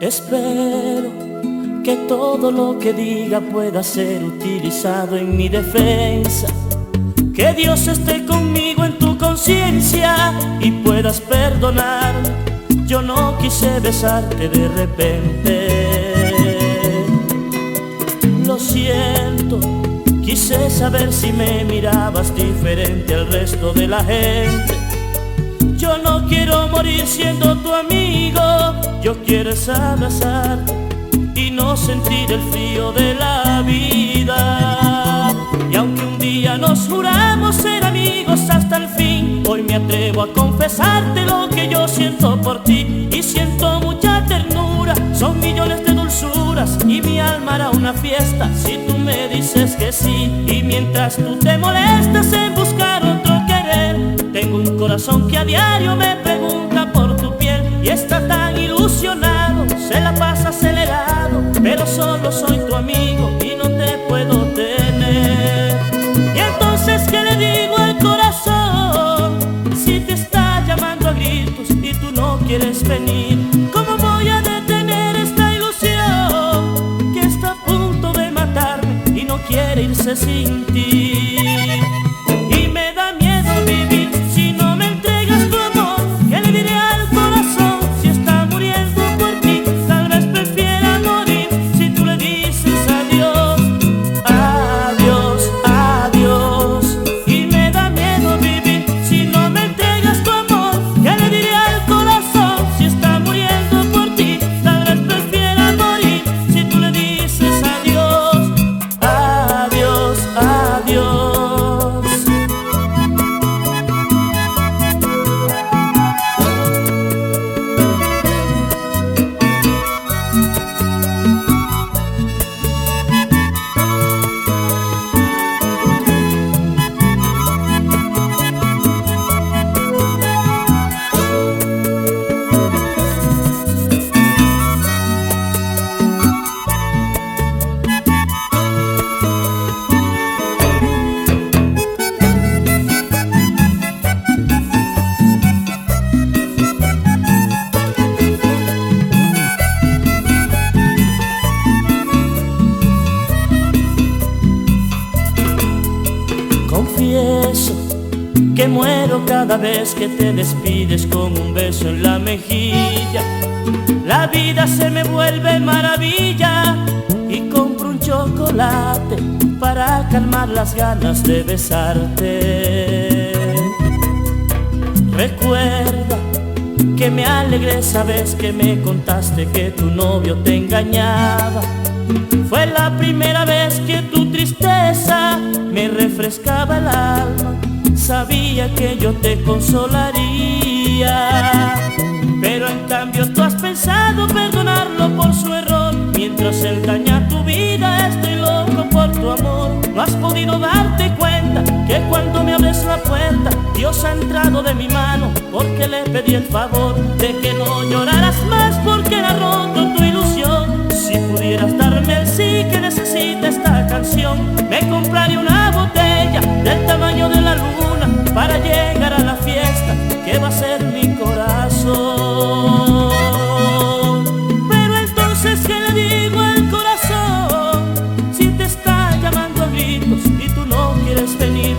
Espero que todo lo que diga pueda ser utilizado en mi defensa. Que Dios esté conmigo en tu conciencia y puedas perdonar. Yo no quise besarte de repente. Lo siento, quise saber si me mirabas diferente al resto de la gente. Yo no quiero morir siendo tu amigo yo quiero es abrazarte y no sentir el frío de la vida. Y aunque un día nos juramos ser amigos hasta el fin, hoy me atrevo a confesarte lo que yo siento por ti. Y siento mucha ternura, son millones de dulzuras y mi alma hará una fiesta si tú me dices que sí. Y mientras tú te molestas en buscar otro querer, tengo un corazón que a diario me pregunta por tu piel y está tan solo soy tu amigo y no te puedo tener. Y entonces, ¿qué le digo al corazón? Si te está llamando a gritos y tú no quieres venir, ¿cómo voy a detener esta ilusión que está a punto de matarme y no quiere irse sin ti? Que muero cada vez que te despides con un beso en la mejilla. La vida se me vuelve maravilla y compro un chocolate para calmar las ganas de besarte. Recuerda que me alegré esa vez que me contaste que tu novio te engañaba. Fue la primera vez que tu tristeza me refrescaba el alma sabía que yo te consolaría. Pero en cambio tú has pensado perdonarlo por su error. Mientras él daña tu vida, estoy loco por tu amor. No has podido darte cuenta que cuando me abres la puerta, Dios ha entrado de mi mano porque le pedí el favor de que no lloraras más te está llamando a gritos y tú no quieres venir,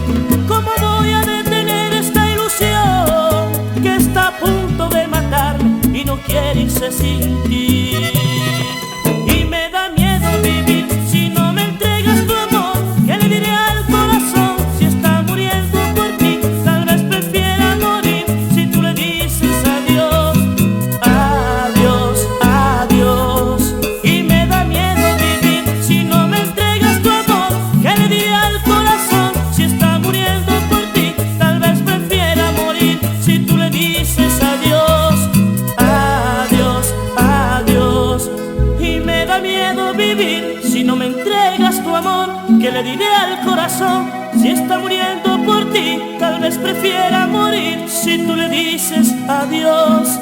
¿cómo voy a detener esta ilusión que está a punto de matarme y no quiere irse sin ti? Le diré al corazón si está muriendo por ti? Tal vez prefiera morir si tú le dices adiós.